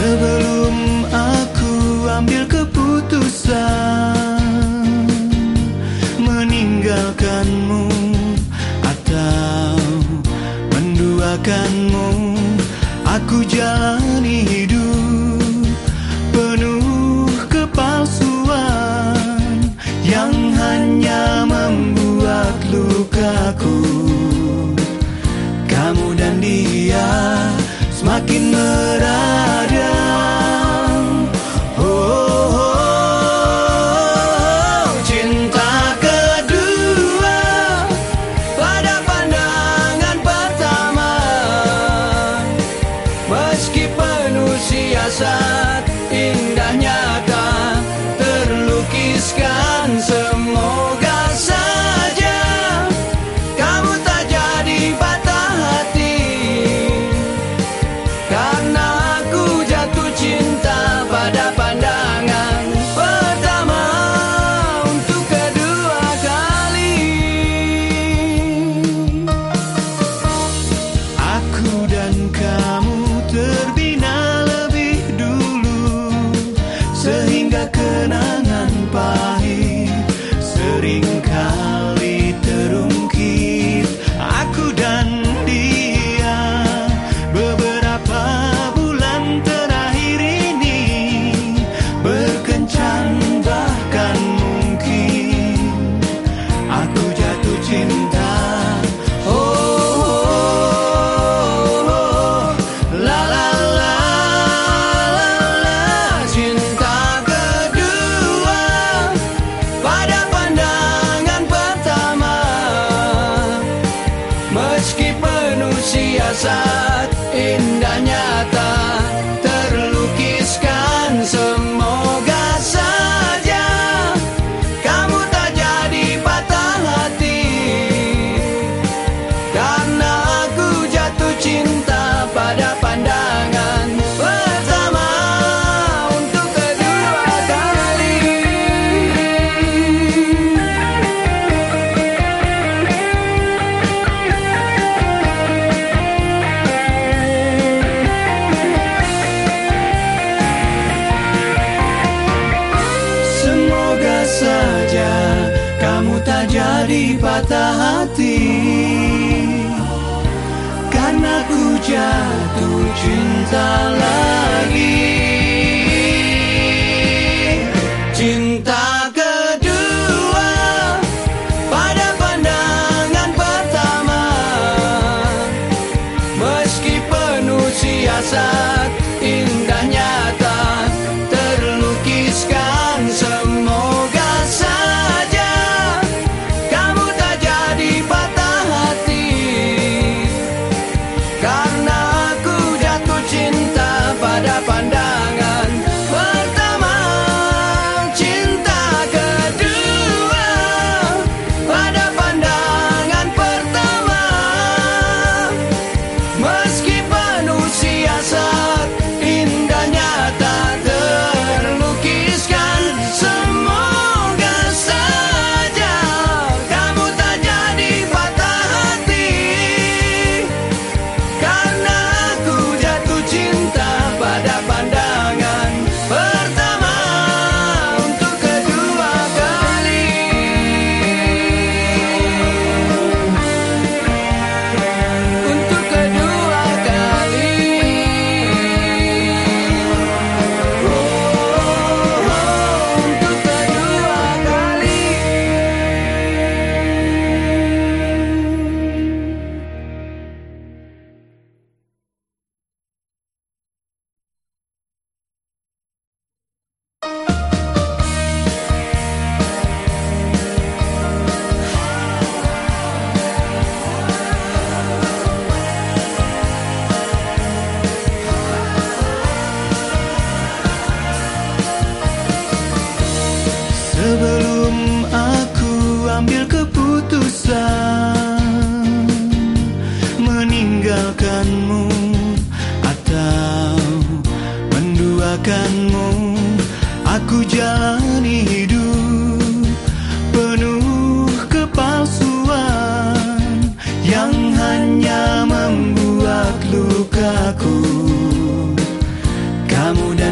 Sebelum aku ambil keputusan Meninggalkanmu atau menduakanmu Aku jalani hidup penuh kepalsuan Yang hanya membuat lukaku inside. patah hati. Karena ku jatuh cinta lagi. Cinta kedua Pada pandangan pertama. Meski penuh siasat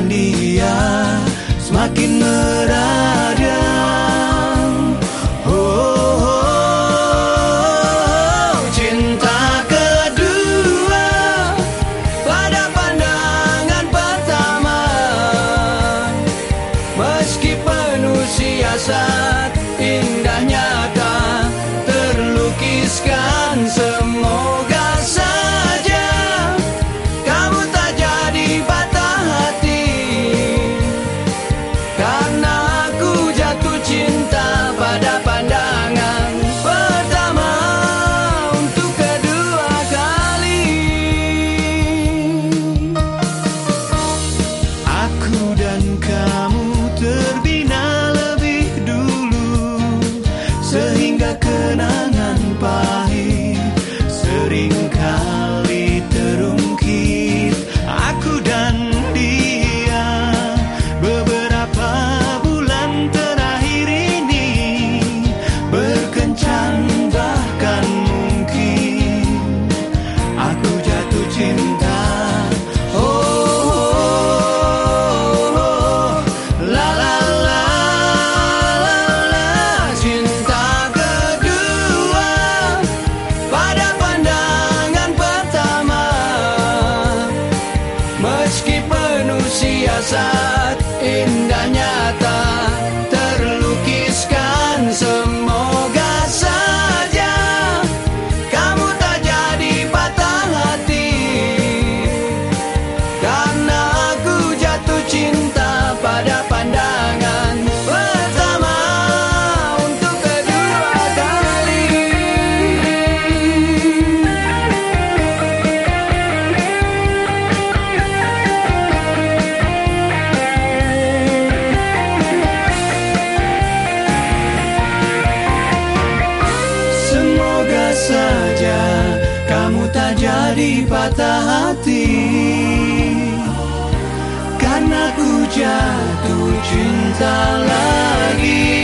dia semakin meradang. Oh, oh, oh, cinta kedua pada pandangan pertama, meski penuh siasat indahnya. bye. casar en jadi patah hati. Karena ku jatuh cinta lagi.